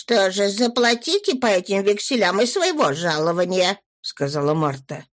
«Что же, заплатите по этим векселям и своего жалования», — сказала Марта.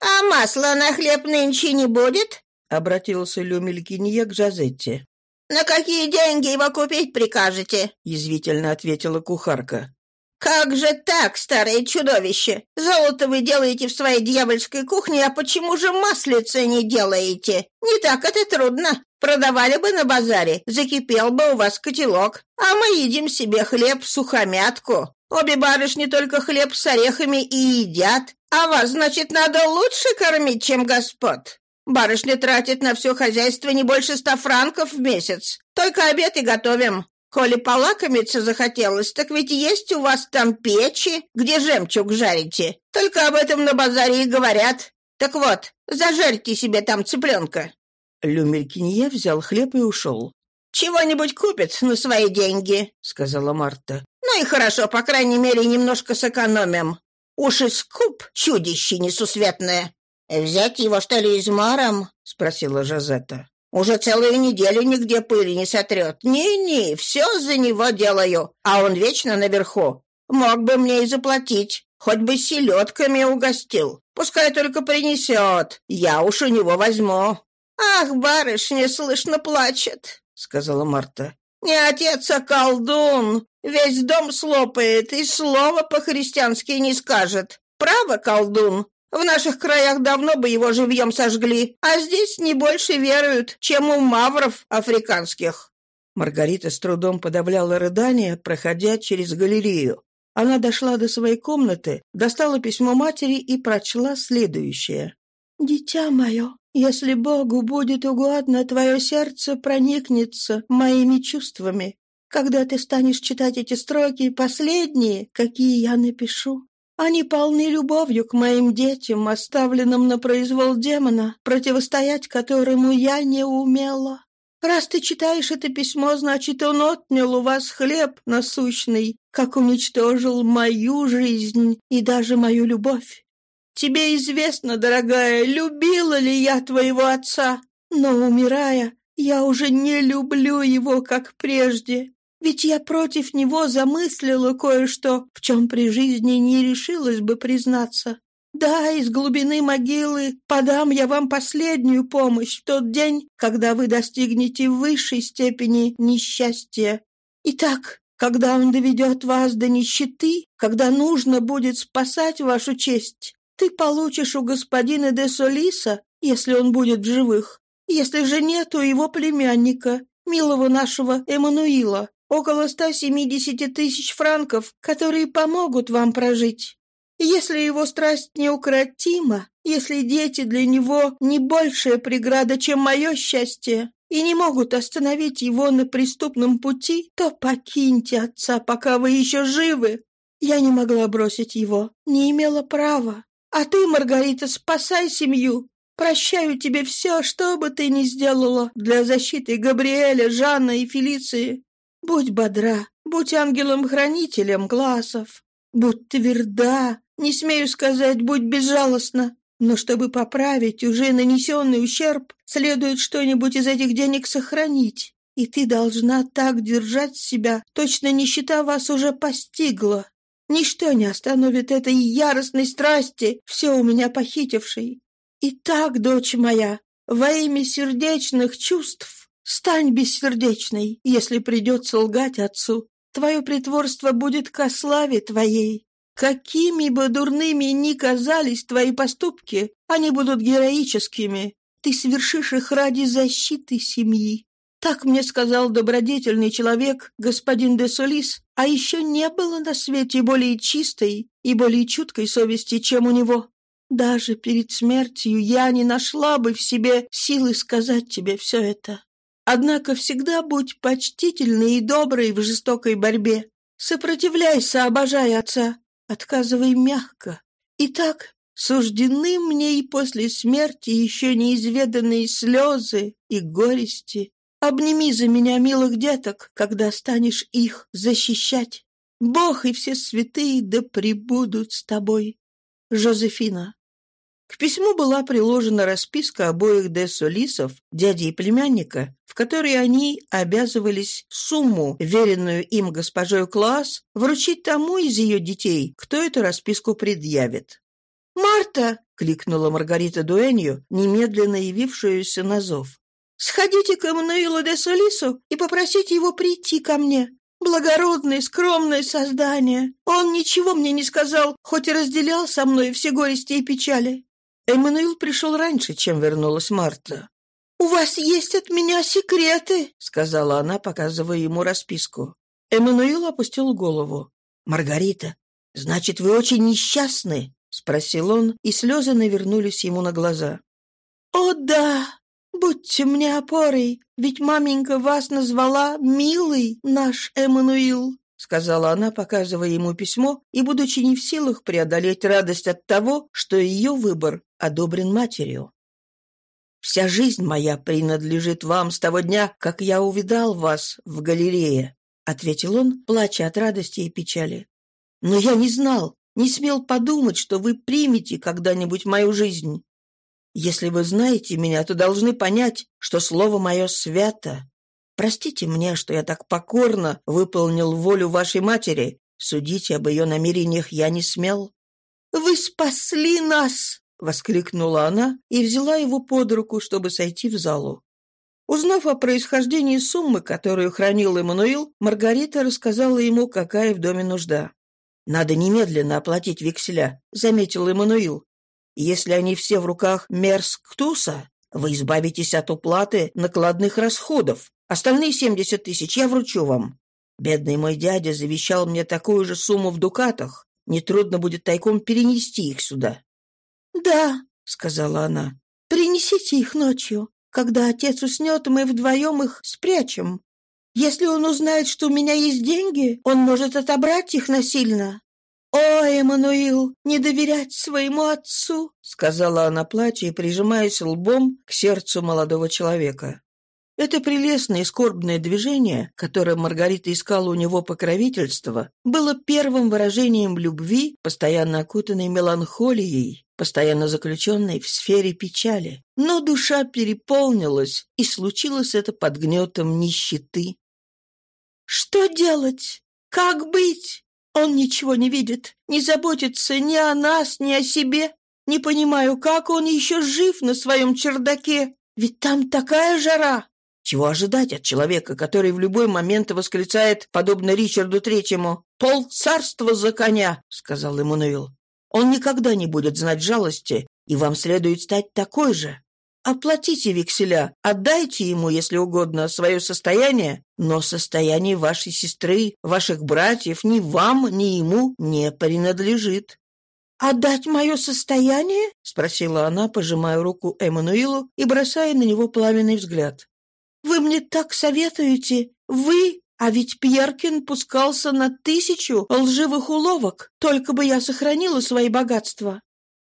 «А масла на хлеб нынче не будет?» — обратился Люмелькинье к Жазетте. «На какие деньги его купить прикажете?» — язвительно ответила кухарка. Как же так, старое чудовище? Золото вы делаете в своей дьявольской кухне, а почему же маслица не делаете? Не так это трудно. Продавали бы на базаре, закипел бы у вас котелок, а мы едим себе хлеб в сухомятку. Обе барышни только хлеб с орехами и едят, а вас, значит, надо лучше кормить, чем господ. Барышня тратит на все хозяйство не больше ста франков в месяц. Только обед и готовим. Коли полакомиться захотелось, так ведь есть у вас там печи, где жемчуг жарите. Только об этом на базаре и говорят. Так вот, зажарьте себе там цыпленка». Люмелькинье взял хлеб и ушел. «Чего-нибудь купит на свои деньги», — сказала Марта. «Ну и хорошо, по крайней мере, немножко сэкономим. Уж и скуп чудище несусветное». «Взять его, что ли, измаром?» — спросила Жозетта. Уже целую неделю нигде пыли не сотрет. Не-не, все за него делаю, а он вечно наверху. Мог бы мне и заплатить, хоть бы селедками угостил. Пускай только принесет, я уж у него возьму». «Ах, барышня, слышно, плачет», — сказала Марта. «Не отец, а колдун. Весь дом слопает и слова по-христиански не скажет. Право, колдун, в наших краях давно бы его живьем сожгли, а здесь не больше веруют, чем у мавров африканских». Маргарита с трудом подавляла рыдание, проходя через галерею. Она дошла до своей комнаты, достала письмо матери и прочла следующее. «Дитя мое, если Богу будет угодно, твое сердце проникнется моими чувствами. Когда ты станешь читать эти строки, последние, какие я напишу, они полны любовью к моим детям, оставленным на произвол демона, противостоять которому я не умела. Раз ты читаешь это письмо, значит, он отнял у вас хлеб насущный, как уничтожил мою жизнь и даже мою любовь. Тебе известно, дорогая, любила ли я твоего отца, но, умирая, я уже не люблю его, как прежде. Ведь я против него замыслила кое-что, в чем при жизни не решилась бы признаться. Да, из глубины могилы подам я вам последнюю помощь в тот день, когда вы достигнете высшей степени несчастья. Итак, когда он доведет вас до нищеты, когда нужно будет спасать вашу честь, ты получишь у господина де Солиса, если он будет в живых, если же нет, у его племянника, милого нашего Эммануила, около ста семидесяти тысяч франков, которые помогут вам прожить. Если его страсть неукротима, если дети для него не большая преграда, чем мое счастье, и не могут остановить его на преступном пути, то покиньте отца, пока вы еще живы. Я не могла бросить его, не имела права. А ты, Маргарита, спасай семью. Прощаю тебе все, что бы ты ни сделала для защиты Габриэля, Жанна и Фелиции. Будь бодра, будь ангелом-хранителем глазов, будь тверда, не смею сказать, будь безжалостна. Но чтобы поправить уже нанесенный ущерб, следует что-нибудь из этих денег сохранить. И ты должна так держать себя, точно нищета вас уже постигла. Ничто не остановит этой яростной страсти, все у меня похитившей. Итак, дочь моя, во имя сердечных чувств Стань бессердечной, если придется лгать отцу. Твое притворство будет ко славе твоей. Какими бы дурными ни казались твои поступки, они будут героическими. Ты свершишь их ради защиты семьи. Так мне сказал добродетельный человек, господин де Солис, а еще не было на свете более чистой и более чуткой совести, чем у него. Даже перед смертью я не нашла бы в себе силы сказать тебе все это однако всегда будь почтительный и добрый в жестокой борьбе. Сопротивляйся, обожай отца, отказывай мягко. Итак, суждены мне и после смерти еще неизведанные слезы и горести. Обними за меня милых деток, когда станешь их защищать. Бог и все святые да пребудут с тобой. Жозефина. К письму была приложена расписка обоих де Солисов, дяди и племянника, в которой они обязывались сумму, веренную им госпожой Класс, вручить тому из ее детей, кто эту расписку предъявит. «Марта!» — кликнула Маргарита Дуэнью, немедленно явившуюся на зов. «Сходите к Эммануилу де Солису и попросите его прийти ко мне. Благородное, скромное создание. Он ничего мне не сказал, хоть и разделял со мной все горести и печали. Эммануил пришел раньше, чем вернулась Марта. «У вас есть от меня секреты», — сказала она, показывая ему расписку. Эммануил опустил голову. «Маргарита, значит, вы очень несчастны?» — спросил он, и слезы навернулись ему на глаза. «О, да! Будьте мне опорой, ведь маменька вас назвала «милый наш Эммануил», — сказала она, показывая ему письмо и будучи не в силах преодолеть радость от того, что ее выбор а одобрен матерью. Вся жизнь моя принадлежит вам с того дня, как я увидал вас в галерее, ответил он, плача от радости и печали. Но я не знал, не смел подумать, что вы примете когда-нибудь мою жизнь. Если вы знаете меня, то должны понять, что слово мое свято. Простите мне, что я так покорно выполнил волю вашей матери. Судить об ее намерениях я не смел. «Вы спасли нас!» воскликнула она и взяла его под руку, чтобы сойти в залу. Узнав о происхождении суммы, которую хранил Эммануил, Маргарита рассказала ему, какая в доме нужда. «Надо немедленно оплатить векселя», — заметил Эммануил. «Если они все в руках Мерсктуса, вы избавитесь от уплаты накладных расходов. Остальные 70 тысяч я вручу вам. Бедный мой дядя завещал мне такую же сумму в дукатах. Нетрудно будет тайком перенести их сюда. «Да», — сказала она, — «принесите их ночью. Когда отец уснет, мы вдвоем их спрячем. Если он узнает, что у меня есть деньги, он может отобрать их насильно». «О, Эммануил, не доверять своему отцу!» — сказала она, плача и прижимаясь лбом к сердцу молодого человека. Это прелестное и скорбное движение, которое Маргарита искала у него покровительства, было первым выражением любви, постоянно окутанной меланхолией, постоянно заключенной в сфере печали. Но душа переполнилась, и случилось это под гнетом нищеты. «Что делать? Как быть? Он ничего не видит, не заботится ни о нас, ни о себе. Не понимаю, как он еще жив на своем чердаке, ведь там такая жара!» Чего ожидать от человека, который в любой момент восклицает, подобно Ричарду Третьему, «Пол царства за коня!» — сказал Эммануил. Он никогда не будет знать жалости, и вам следует стать такой же. Оплатите векселя, отдайте ему, если угодно, свое состояние, но состояние вашей сестры, ваших братьев ни вам, ни ему не принадлежит. «Отдать мое состояние?» — спросила она, пожимая руку Эммануилу и бросая на него пламенный взгляд. «Вы мне так советуете! Вы а ведь Пьеркин пускался на тысячу лживых уловок, только бы я сохранила свои богатства.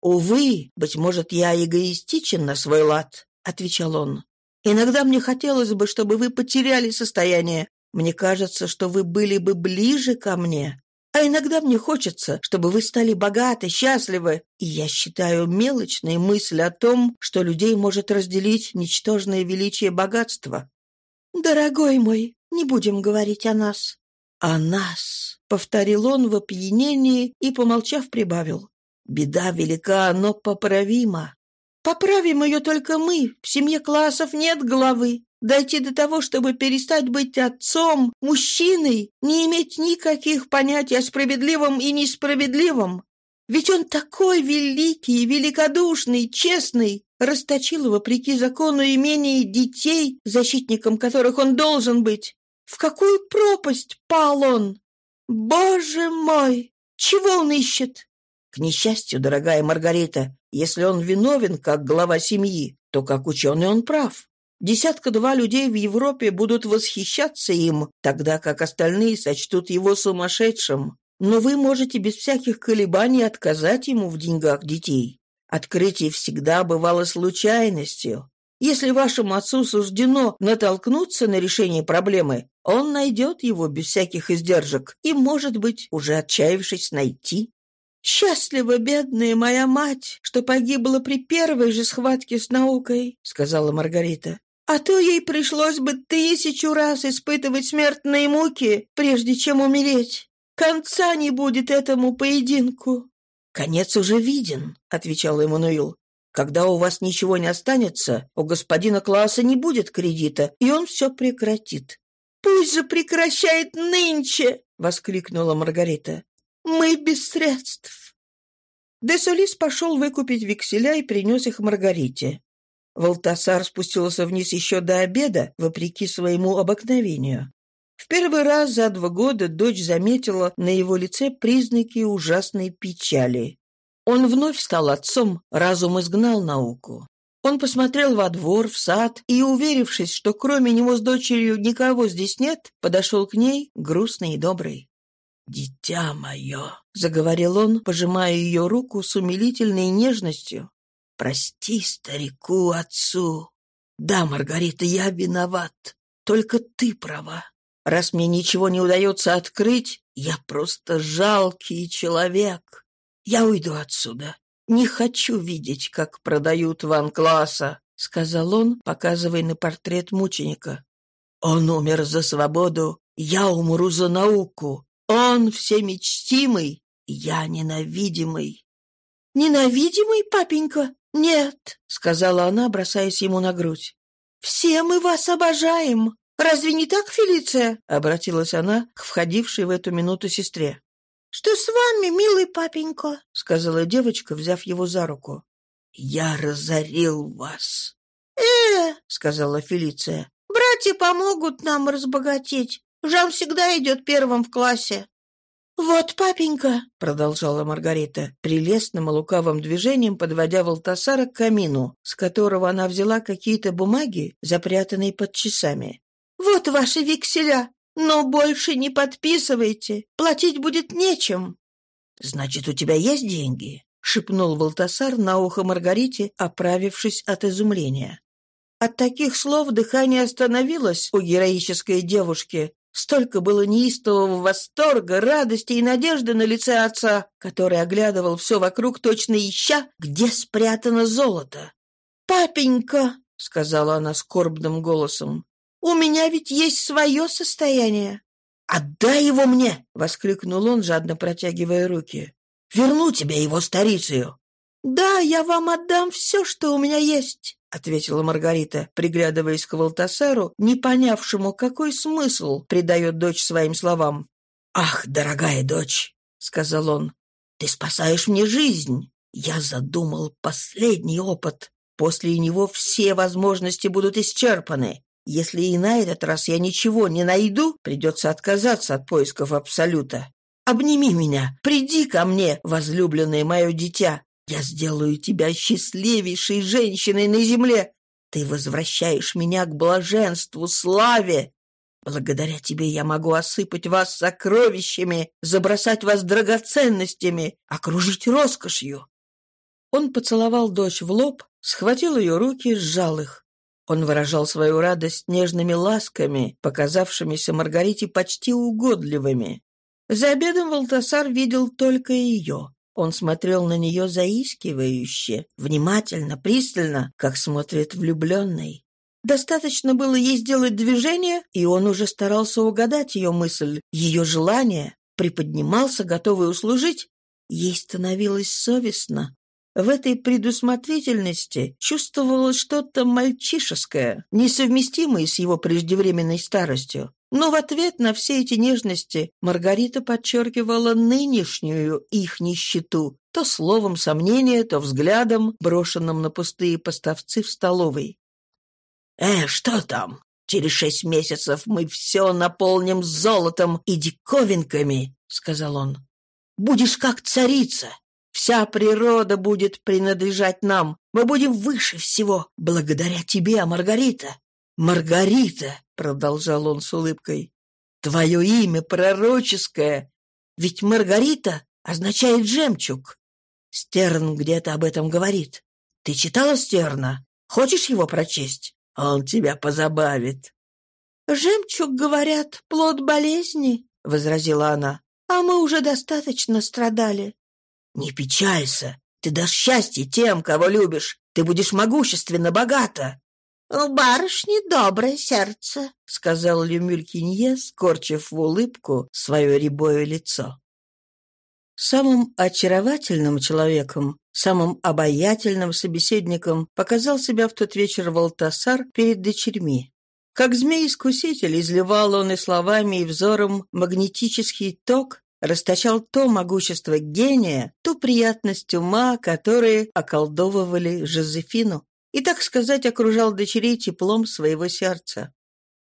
«Увы, быть может, я эгоистичен на свой лад», — отвечал он. «Иногда мне хотелось бы, чтобы вы потеряли состояние. Мне кажется, что вы были бы ближе ко мне. А иногда мне хочется, чтобы вы стали богаты, счастливы. И я считаю мелочной мысль о том, что людей может разделить ничтожное величие богатства». «Дорогой мой, не будем говорить о нас». «О нас», — повторил он в опьянении и, помолчав, прибавил. «Беда велика, но поправима. Поправим ее только мы. В семье классов нет главы. Дойти до того, чтобы перестать быть отцом, мужчиной, не иметь никаких понятий о справедливом и несправедливом. Ведь он такой великий, великодушный, честный, расточил вопреки закону имение детей, защитником которых он должен быть. В какую пропасть пал он? Боже мой! Чего он ищет? К несчастью, дорогая Маргарита, если он виновен как глава семьи, то как ученый он прав. Десятка-два людей в Европе будут восхищаться им, тогда как остальные сочтут его сумасшедшим. Но вы можете без всяких колебаний отказать ему в деньгах детей. Открытие всегда бывало случайностью, если вашему отцу суждено натолкнуться на решение проблемы, он найдет его без всяких издержек и, может быть, уже отчаявшись найти. «Счастлива, бедная моя мать, что погибла при первой же схватке с наукой», — сказала Маргарита. «А то ей пришлось бы тысячу раз испытывать смертные муки, прежде чем умереть. Конца не будет этому поединку». «Конец уже виден», — отвечал Эммануил. Когда у вас ничего не останется, у господина класса не будет кредита, и он все прекратит». «Пусть же прекращает нынче!» — воскликнула Маргарита. «Мы без средств!» Десолис пошел выкупить векселя и принес их Маргарите. Волтасар спустился вниз еще до обеда, вопреки своему обыкновению. В первый раз за два года дочь заметила на его лице признаки ужасной печали. Он вновь стал отцом, разум изгнал науку. Он посмотрел во двор, в сад и, уверившись, что кроме него с дочерью никого здесь нет, подошел к ней, грустный и добрый. «Дитя мое!» — заговорил он, пожимая ее руку с умилительной нежностью. «Прости старику, отцу! Да, Маргарита, я виноват. Только ты права. Раз мне ничего не удается открыть, я просто жалкий человек. Я уйду отсюда. Не хочу видеть, как продают ван класса, сказал он, показывая на портрет мученика. Он умер за свободу, я умру за науку. Он всемечтимый, я ненавидимый. Ненавидимый, папенька? Нет, сказала она, бросаясь ему на грудь. Все мы вас обожаем. Разве не так, Фелиция? обратилась она к входившей в эту минуту сестре что с вами, милый папенька?» — сказала девочка, взяв его за руку. «Я разорил вас». «Э!» — сказала Фелиция. «Братья помогут нам разбогатеть. Жан всегда идет первым в классе». «Вот, папенька!» — продолжала Маргарита, прелестным и лукавым движением подводя Валтасара к камину, с которого она взяла какие-то бумаги, запрятанные под часами. «Вот ваши векселя! Но больше не подписывайте, платить будет нечем». «Значит, у тебя есть деньги?» — шепнул Волтасар на ухо Маргарите, оправившись от изумления. От таких слов дыхание остановилось у героической девушки. Столько было неистового восторга, радости и надежды на лице отца, который оглядывал все вокруг, точно ища, где спрятано золото. «Папенька!» — сказала она скорбным голосом. У меня ведь есть свое состояние. Отдай его мне, воскликнул он, жадно протягивая руки. Верну тебе его старицею. Да, я вам отдам все, что у меня есть, ответила Маргарита, приглядываясь к Валтасару, не понявшему, какой смысл придает дочь своим словам. Ах, дорогая дочь, сказал он, ты спасаешь мне жизнь. Я задумал последний опыт. После него все возможности будут исчерпаны. Если и на этот раз я ничего не найду, придется отказаться от поисков Абсолюта. Обними меня, приди ко мне, возлюбленное мое дитя. Я сделаю тебя счастливейшей женщиной на земле. Ты возвращаешь меня к блаженству, славе. Благодаря тебе я могу осыпать вас сокровищами, забросать вас драгоценностями, окружить роскошью». Он поцеловал дочь в лоб, схватил ее руки, сжал их. Он выражал свою радость нежными ласками, показавшимися Маргарите почти угодливыми. За обедом Валтасар видел только ее. Он смотрел на нее заискивающе, внимательно, пристально, как смотрит влюбленный. Достаточно было ей сделать движение, и он уже старался угадать ее мысль, ее желание, приподнимался, готовый услужить. Ей становилось совестно, в этой предусмотрительности чувствовалось что-то мальчишеское, несовместимое с его преждевременной старостью. Но в ответ на все эти нежности Маргарита подчеркивала нынешнюю их нищету, то словом сомнения, то взглядом, брошенным на пустые поставцы в столовой. «Э, что там? Через шесть месяцев мы все наполним золотом и диковинками», — сказал он. «Будешь как царица, Вся природа будет принадлежать нам. Мы будем выше всего благодаря тебе, Маргарита. Маргарита, продолжал он с улыбкой, твое имя пророческое. Ведь Маргарита означает жемчуг. Стерн где-то об этом говорит. Ты читала Стерна? Хочешь его прочесть? Он тебя позабавит. Жемчуг, говорят, плод болезни, возразила она. А мы уже достаточно страдали. Не печалься, ты дашь счастье тем, кого любишь. Ты будешь могущественно богата. — У барышни доброе сердце, — сказал Люмюль Кинье, скорчив в улыбку свое рябое лицо. Самым очаровательным человеком, самым обаятельным собеседником показал себя в тот вечер Валтасар перед дочерьми. Как змей-искуситель изливал он и словами, и взором магнетический ток, расточал то могущество гения, ту приятность ума, которые околдовывали Жозефину, и, так сказать, окружал дочерей теплом своего сердца.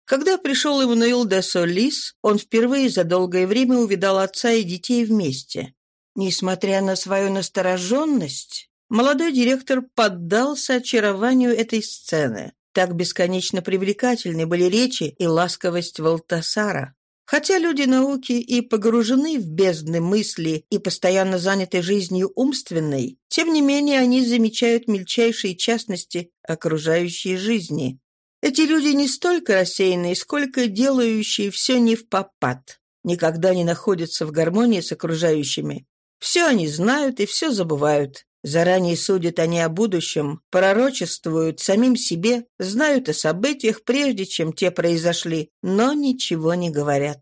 Когда пришел Эммануил де Солис, он впервые за долгое время увидал отца и детей вместе. Несмотря на свою настороженность, молодой директор поддался очарованию этой сцены. Так бесконечно привлекательны были речи и ласковость Валтасара. Хотя люди науки и погружены в бездны мысли и постоянно заняты жизнью умственной, тем не менее они замечают мельчайшие частности окружающей жизни. Эти люди не столько рассеянные, сколько делающие все не в попад, никогда не находятся в гармонии с окружающими. Все они знают и все забывают. Заранее судят они о будущем, пророчествуют самим себе, знают о событиях, прежде чем те произошли, но ничего не говорят.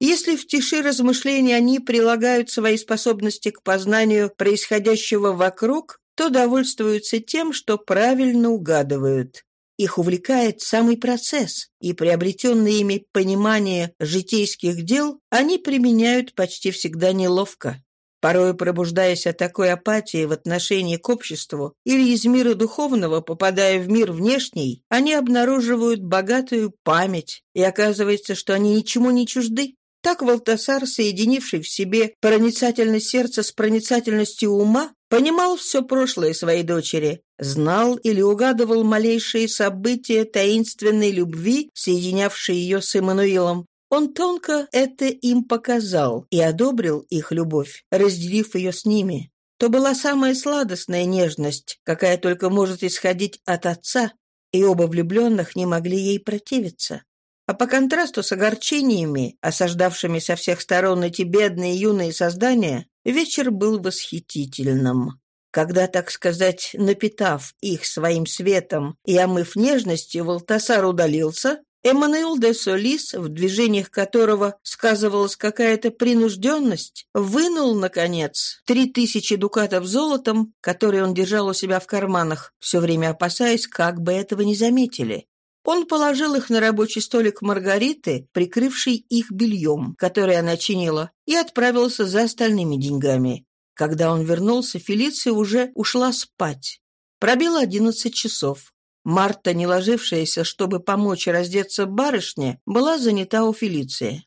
Если в тиши размышлений они прилагают свои способности к познанию происходящего вокруг, то довольствуются тем, что правильно угадывают. Их увлекает самый процесс, и приобретенное ими понимание житейских дел они применяют почти всегда неловко порой пробуждаясь от такой апатии в отношении к обществу или из мира духовного, попадая в мир внешний, они обнаруживают богатую память, и оказывается, что они ничему не чужды. Так Валтасар, соединивший в себе проницательность сердца с проницательностью ума, понимал все прошлое своей дочери, знал или угадывал малейшие события таинственной любви, соединявшей ее с Эммануилом, он тонко это им показал и одобрил их любовь, разделив ее с ними. То была самая сладостная нежность, какая только может исходить от отца, и оба влюбленных не могли ей противиться. А по контрасту с огорчениями, осаждавшими со всех сторон эти бедные юные создания, вечер был восхитительным. Когда, так сказать, напитав их своим светом и омыв нежностью, Волтасар удалился, Эммануил де Солис, в движениях которого сказывалась какая-то принужденность, вынул, наконец, три тысячи дукатов золотом, которые он держал у себя в карманах, все время опасаясь, как бы этого не заметили. Он положил их на рабочий столик Маргариты, прикрывший их бельем, которое она чинила, и отправился за остальными деньгами. Когда он вернулся, Фелиция уже ушла спать. Пробило одиннадцать часов. Марта, не ложившаяся, чтобы помочь раздеться барышне, была занята у Фелиции.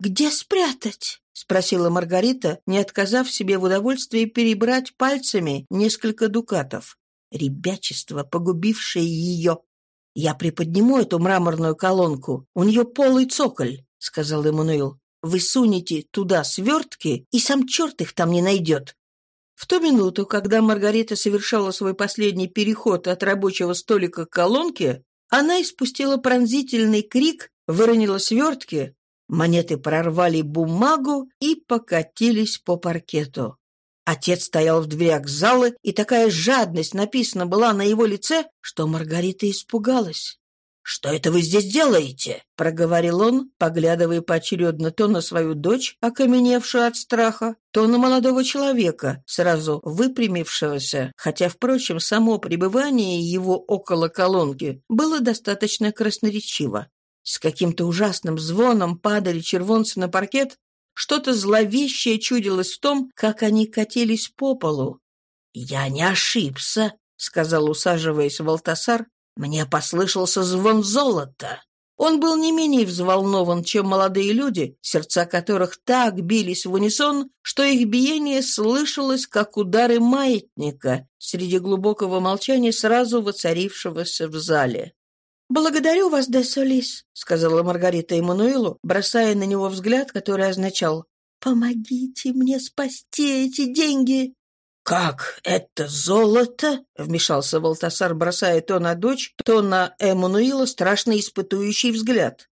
«Где спрятать?» — спросила Маргарита, не отказав себе в удовольствии перебрать пальцами несколько дукатов. Ребячество, погубившее ее. «Я приподниму эту мраморную колонку, у нее полый цоколь», — сказал Эммануил. «Вы сунете туда свертки, и сам черт их там не найдет. В ту минуту, когда Маргарита совершала свой последний переход от рабочего столика к колонке, она испустила пронзительный крик, выронила свертки, монеты прорвали бумагу и покатились по паркету. Отец стоял в дверях зала, и такая жадность написана была на его лице, что Маргарита испугалась. «Что это вы здесь делаете?» — проговорил он, поглядывая поочередно то на свою дочь, окаменевшую от страха, то на молодого человека, сразу выпрямившегося, хотя, впрочем, само пребывание его около колонки было достаточно красноречиво. С каким-то ужасным звоном падали червонцы на паркет, что-то зловещее чудилось в том, как они катились по полу. «Я не ошибся», — сказал, усаживаясь Валтасар, мне послышался звон золота. Он был не менее взволнован, чем молодые люди, сердца которых так бились в унисон, что их биение слышалось, как удары маятника среди глубокого молчания, сразу воцарившегося в зале. «Благодарю вас, де Солис», — сказала Маргарита Эммануилу, бросая на него взгляд, который означал «Помогите мне спасти эти деньги!» «Как? Это золото?» — вмешался Волтасар, бросая то на дочь, то на Эммануила страшный испытующий взгляд.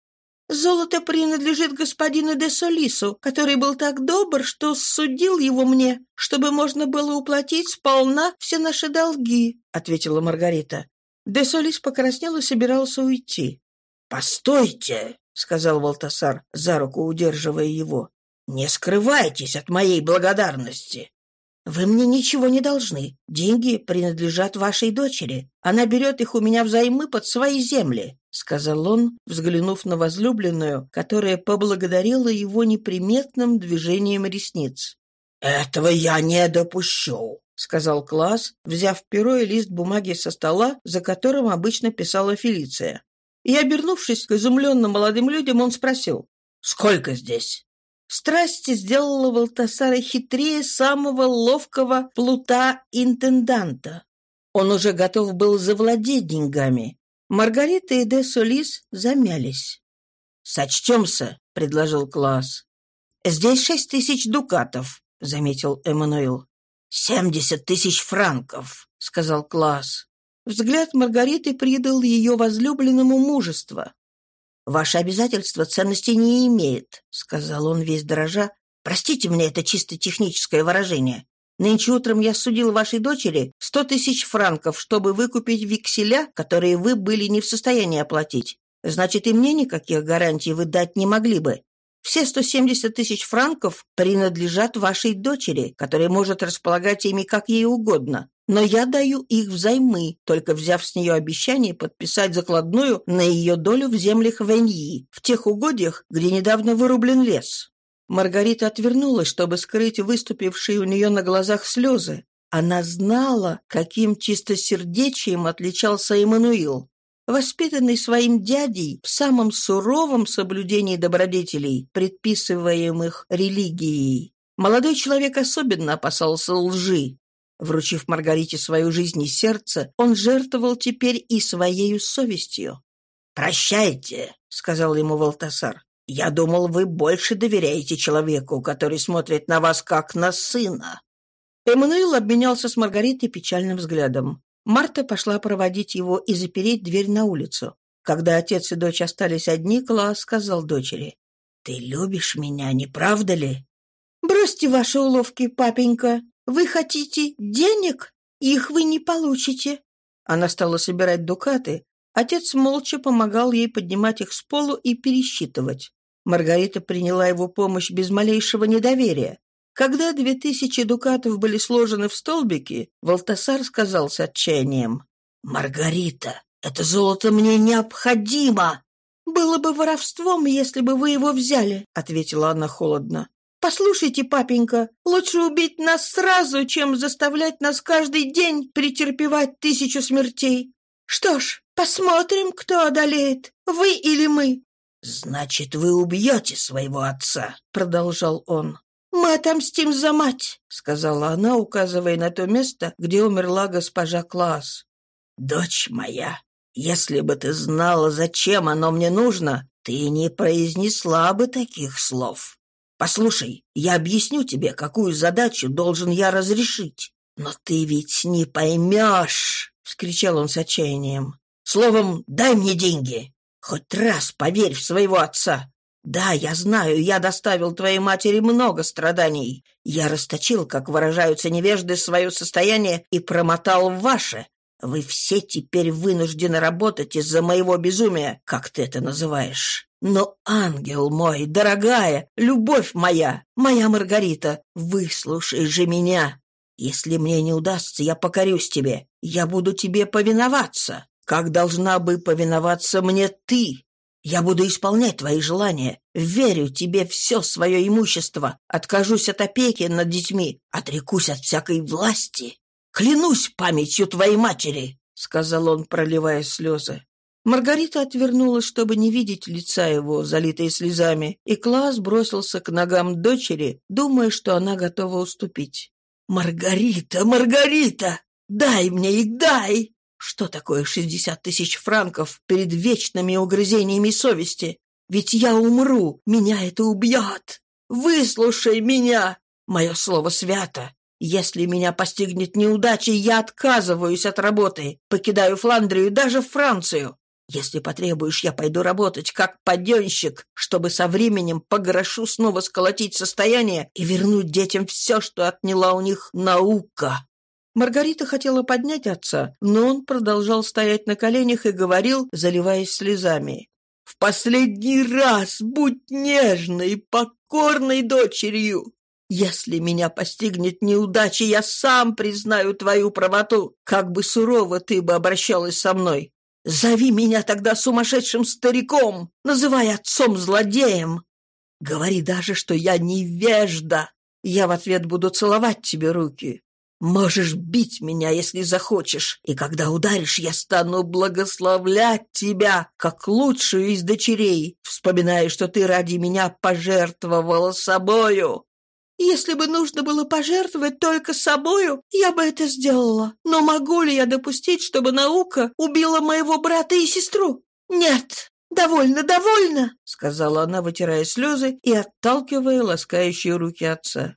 «Золото принадлежит господину де Солису, который был так добр, что судил его мне, чтобы можно было уплатить сполна все наши долги», — ответила Маргарита. Де Солис покраснел и собирался уйти. «Постойте!» — сказал Волтасар, за руку удерживая его. «Не скрывайтесь от моей благодарности. Вы мне ничего не должны. Деньги принадлежат вашей дочери. Она берет их у меня взаймы под свои земли», — сказал он, взглянув на возлюбленную, которая поблагодарила его неприметным движением ресниц. «Этого я не допущу», — сказал Класс, взяв перо и лист бумаги со стола, за которым обычно писала Фелиция. И, обернувшись к изумленно молодым людям, он спросил, «Сколько здесь?» страсти сделала Валтасара хитрее самого ловкого плута интенданта. Он уже готов был завладеть деньгами. Маргарита и де Солис замялись. «Сочтемся», — предложил Класс. «Здесь шесть тысяч дукатов», — заметил Эммануил. «Семьдесят тысяч франков», — сказал Класс. Взгляд Маргариты придал ее возлюбленному мужество. «Ваше обязательство ценности не имеет», — сказал он весь дрожа. «Простите мне это чисто техническое выражение. Нынче утром я судил вашей дочери сто тысяч франков, чтобы выкупить векселя, которые вы были не в состоянии оплатить. Значит, и мне никаких гарантий вы дать не могли бы. Все 170 тысяч франков принадлежат вашей дочери, которая может располагать ими как ей угодно. Но я даю их взаймы, только взяв с нее обещание подписать закладную на ее долю в землях Веньи, в тех угодьях, где недавно вырублен лес». Маргарита отвернулась, чтобы скрыть выступившие у нее на глазах слезы. Она знала, каким чистосердечием отличался Эммануил воспитанный своим дядей в самом суровом соблюдении добродетелей, предписываемых религией. Молодой человек особенно опасался лжи. Вручив Маргарите свою жизнь и сердце, он жертвовал теперь и своей совестью. «Прощайте», — сказал ему Валтасар. «Я думал, вы больше доверяете человеку, который смотрит на вас как на сына». Эммануил обменялся с Маргаритой печальным взглядом. Марта пошла проводить его и запереть дверь на улицу. Когда отец и дочь остались одни, Клаас сказал дочери, «Ты любишь меня, не правда ли?» «Бросьте ваши уловки, папенька. Вы хотите денег? Их вы не получите». Она стала собирать дукаты. Отец молча помогал ей поднимать их с полу и пересчитывать. Маргарита приняла его помощь без малейшего недоверия. Когда две тысячи дукатов были сложены в столбики, Валтасар сказал с отчаянием, «Маргарита, это золото мне необходимо!» «Было бы воровством, если бы вы его взяли», — ответила она холодно. «Послушайте, папенька, лучше убить нас сразу, чем заставлять нас каждый день претерпевать тысячу смертей. Что ж, посмотрим, кто одолеет, вы или мы». «Значит, вы убьете своего отца», — продолжал он. «Мы отомстим за мать», — сказала она, указывая на то место, где умерла госпожа Класс. «Дочь моя, если бы ты знала, зачем оно мне нужно, ты не произнесла бы таких слов. Послушай, я объясню тебе, какую задачу должен я разрешить. Но ты ведь не поймешь!» — вскричал он с отчаянием. «Словом, дай мне деньги! Хоть раз поверь в своего отца! Да, я знаю, я доставил твоей матери много страданий. Я расточил, как выражаются невежды, свое состояние и промотал ваше. Вы все теперь вынуждены работать из-за моего безумия, как ты это называешь. Но, ангел мой, дорогая, любовь моя, моя Маргарита, выслушай же меня. Если мне не удастся, я покорюсь тебе. Я буду тебе повиноваться, как должна бы повиноваться мне ты. Я буду исполнять твои желания. Верю тебе все свое имущество. Откажусь от опеки над детьми. Отрекусь от всякой власти. Клянусь памятью твоей матери!» — сказал он, проливая слезы. Маргарита отвернулась, чтобы не видеть лица его, залитые слезами, и Клаас бросился к ногам дочери, думая, что она готова уступить. «Маргарита, Маргарита! Дай мне их, дай!» Что такое шестьдесят тысяч франков перед вечными угрызениями совести? Ведь я умру, меня это убьет. Выслушай меня! Мое слово свято. Если меня постигнет неудача, я отказываюсь от работы, покидаю Фландрию, даже Францию. Если потребуешь, я пойду работать как подъемщик, чтобы со временем по грошу снова сколотить состояние и вернуть детям все, что отняла у них наука. Маргарита хотела поднять отца, но он продолжал стоять на коленях и говорил, заливаясь слезами. «В последний раз будь нежной, покорной дочерью! Если меня постигнет неудача, я сам признаю твою правоту, как бы сурово ты бы обращалась со мной. Зови меня тогда сумасшедшим стариком, называй отцом-злодеем. Говори даже, что я невежда. Я в ответ буду целовать тебе руки, Можешь бить меня, если захочешь, и когда ударишь, я стану благословлять тебя, как лучшую из дочерей, вспоминая, что ты ради меня пожертвовала собою». «Если бы нужно было пожертвовать только собою, я бы это сделала. Но могу ли я допустить, чтобы наука убила моего брата и сестру? Нет, «Довольно, довольно!» — сказала она, вытирая слезы и отталкивая ласкающие руки отца.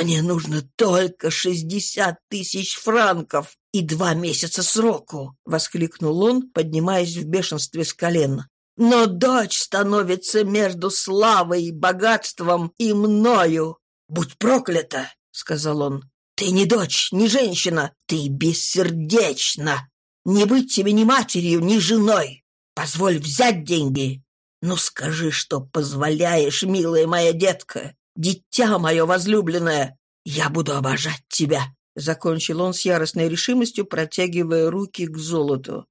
Мне нужно только шестьдесят тысяч франков и два месяца сроку!» — воскликнул он, поднимаясь в бешенстве с колен. «Но дочь становится между славой и богатством и мною!» «Будь проклята!» — сказал он. «Ты не дочь, не женщина, ты бессердечна! Не быть тебе ни матерью, ни женой! Позволь взять деньги! Ну скажи, что позволяешь, милая моя детка!» Дитя мое возлюбленное, я буду обожать тебя!» Закончил он с яростной решимостью, протягивая руки к золоту.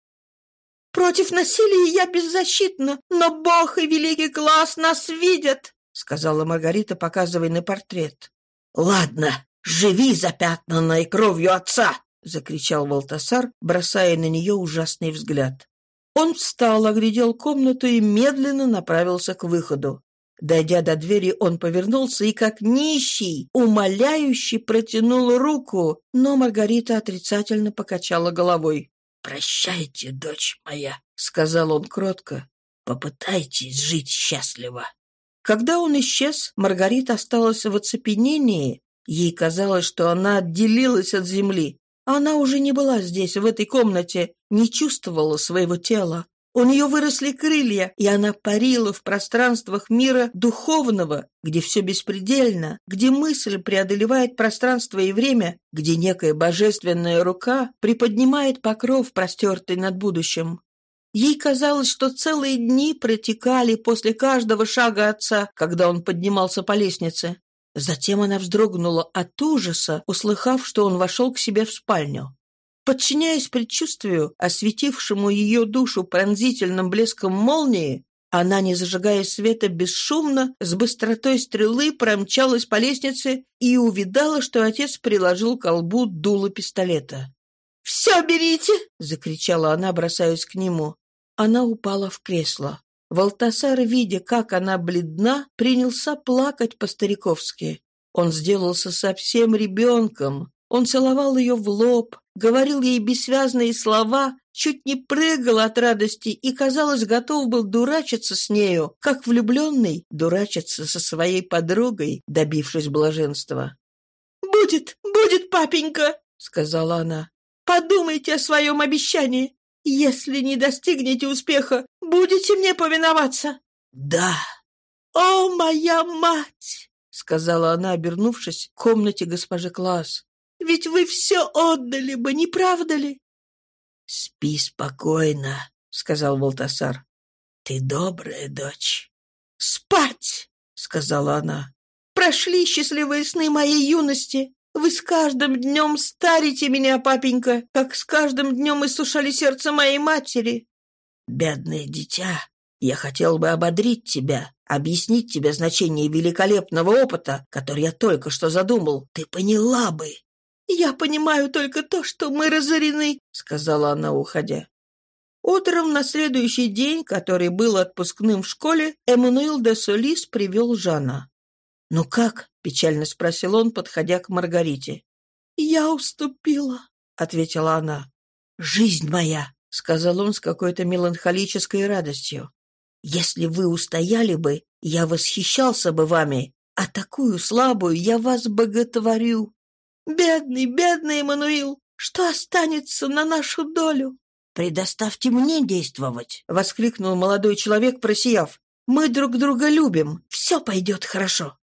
«Против насилия я беззащитна, но Бог и великий класс нас видят!» сказала Маргарита, показывая на портрет. «Ладно, живи запятнанной кровью отца!» закричал Валтасар, бросая на нее ужасный взгляд. Он встал, оглядел комнату и медленно направился к выходу. Дойдя до двери, он повернулся и, как нищий, умоляющий, протянул руку, но Маргарита отрицательно покачала головой. «Прощайте, дочь моя», — сказал он кротко, — «попытайтесь жить счастливо». Когда он исчез, Маргарита осталась в оцепенении. Ей казалось, что она отделилась от земли. Она уже не была здесь, в этой комнате, не чувствовала своего тела. У нее выросли крылья, и она парила в пространствах мира духовного, где все беспредельно, где мысль преодолевает пространство и время, где некая божественная рука приподнимает покров, простертый над будущим. Ей казалось, что целые дни протекали после каждого шага отца, когда он поднимался по лестнице. Затем она вздрогнула от ужаса, услыхав, что он вошел к себе в спальню. Подчиняясь предчувствию, осветившему ее душу пронзительным блеском молнии, она, не зажигая света, бесшумно, с быстротой стрелы промчалась по лестнице и увидала, что отец приложил к колбу дуло пистолета. «Все берите!» — закричала она, бросаясь к нему. Она упала в кресло. Валтасар, видя, как она бледна, принялся плакать по-стариковски. Он сделался совсем ребенком, он целовал ее в лоб, говорил ей бессвязные слова, чуть не прыгал от радости и, казалось, готов был дурачиться с нею, как влюбленный дурачиться со своей подругой, добившись блаженства. «Будет, будет, папенька!» — сказала она. «Подумайте о своем обещании. Если не достигнете успеха, будете мне повиноваться». «Да!» «О, моя мать!» — сказала она, обернувшись к комнате госпожи Класс. Ведь вы все отдали бы, не правда ли? — Спи спокойно, — сказал Волтасар. — Ты добрая дочь. — Спать, — сказала она. — Прошли счастливые сны моей юности. Вы с каждым днем старите меня, папенька, как с каждым днем иссушали сердце моей матери. — Бедное дитя, я хотел бы ободрить тебя, объяснить тебе значение великолепного опыта, который я только что задумал. Ты поняла бы. «Я понимаю только то, что мы разорены», — сказала она, уходя. Утром на следующий день, который был отпускным в школе, Эммануил де Солис привел Жана. «Ну как?» — печально спросил он, подходя к Маргарите. «Я уступила», — ответила она. «Жизнь моя», — сказал он с какой-то меланхолической радостью. «Если вы устояли бы, я восхищался бы вами, а такую слабую я вас боготворю». Бедный, бедный Эммануил, что останется на нашу долю?» «Предоставьте мне действовать!» — воскликнул молодой человек, просияв. «Мы друг друга любим, все пойдет хорошо!»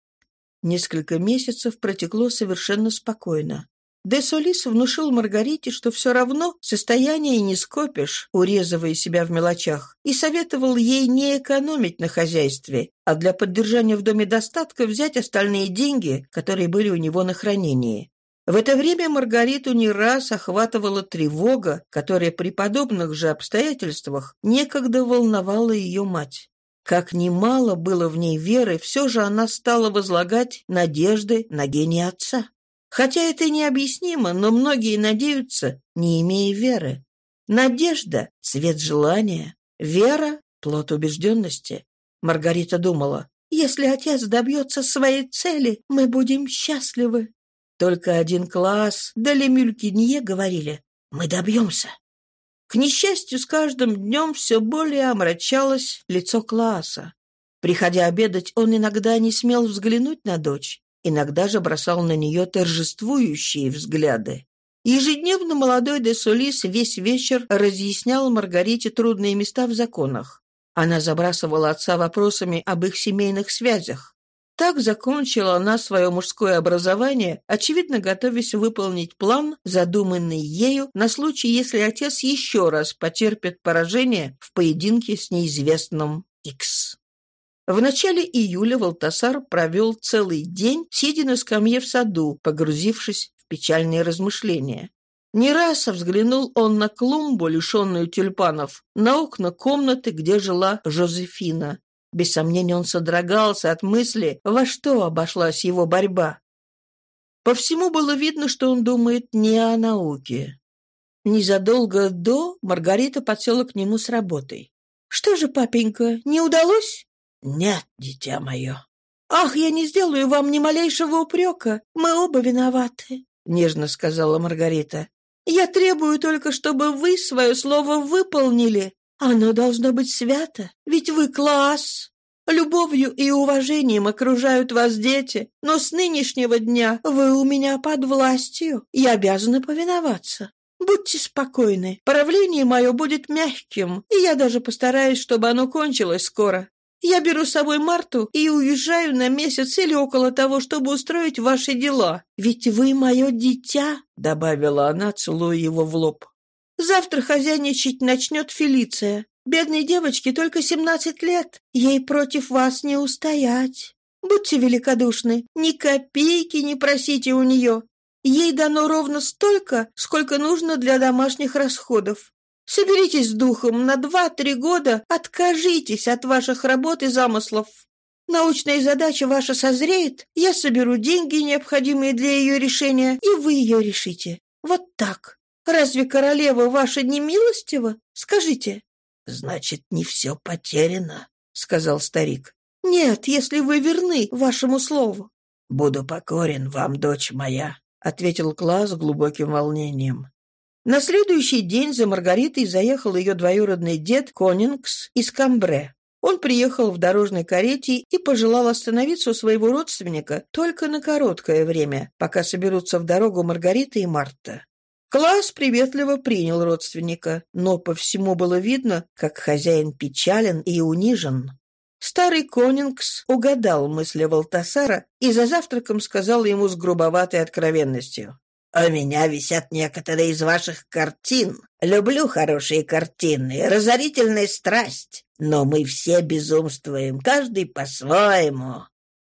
Несколько месяцев протекло совершенно спокойно. Де Солис внушил Маргарите, что все равно состояние не скопишь, урезывая себя в мелочах, и советовал ей не экономить на хозяйстве, а для поддержания в доме достатка взять остальные деньги, которые были у него на хранении. В это время Маргариту не раз охватывала тревога, которая при подобных же обстоятельствах некогда волновала ее мать. Как немало было в ней веры, все же она стала возлагать надежды на гения отца. Хотя это необъяснимо, но многие надеются, не имея веры. Надежда – цвет желания, вера – плод убежденности. Маргарита думала, если отец добьется своей цели, мы будем счастливы. Только один класс, да лемюльки не говорили. Мы добьемся. К несчастью, с каждым днем все более омрачалось лицо класса. Приходя обедать, он иногда не смел взглянуть на дочь, иногда же бросал на нее торжествующие взгляды. Ежедневно молодой де Сулис весь вечер разъяснял Маргарите трудные места в законах. Она забрасывала отца вопросами об их семейных связях. Так закончила она свое мужское образование, очевидно готовясь выполнить план, задуманный ею, на случай, если отец еще раз потерпит поражение в поединке с неизвестным Икс. В начале июля Валтасар провел целый день, сидя на скамье в саду, погрузившись в печальные размышления. Не раз взглянул он на клумбу, лишенную тюльпанов, на окна комнаты, где жила Жозефина, без сомнения, он содрогался от мысли, во что обошлась его борьба. По всему было видно, что он думает не о науке. Незадолго до Маргарита подсела к нему с работой. «Что же, папенька, не удалось?» «Нет, дитя мое». «Ах, я не сделаю вам ни малейшего упрека. Мы оба виноваты», — нежно сказала Маргарита. «Я требую только, чтобы вы свое слово выполнили. Оно должно быть свято, ведь вы класс. Любовью и уважением окружают вас дети, но с нынешнего дня вы у меня под властью и обязаны повиноваться. Будьте спокойны, правление мое будет мягким, и я даже постараюсь, чтобы оно кончилось скоро. Я беру с собой Марту и уезжаю на месяц или около того, чтобы устроить ваши дела. Ведь вы мое дитя», — добавила она, целуя его в лоб. Завтра хозяйничать начнет Фелиция. Бедной девочке только семнадцать лет. Ей против вас не устоять. Будьте великодушны, ни копейки не просите у нее. Ей дано ровно столько, сколько нужно для домашних расходов. Соберитесь с духом, на два-три года откажитесь от ваших работ и замыслов. Научная задача ваша созреет, я соберу деньги, необходимые для ее решения, и вы ее решите. Вот так. Разве королева ваша не милостива? Скажите. Значит, не все потеряно, сказал старик. Нет, если вы верны вашему слову. Буду покорен вам, дочь моя, ответил Класс с глубоким волнением. На следующий день за Маргаритой заехал ее двоюродный дед Конингс из Камбре. Он приехал в дорожной карете и пожелал остановиться у своего родственника только на короткое время, пока соберутся в дорогу Маргарита и Марта. Класс приветливо принял родственника, но по всему было видно, как хозяин печален и унижен. Старый Конингс угадал мысли Валтасара и за завтраком сказал ему с грубоватой откровенностью. «У меня висят некоторые из ваших картин. Люблю хорошие картины, разорительная страсть. Но мы все безумствуем, каждый по-своему.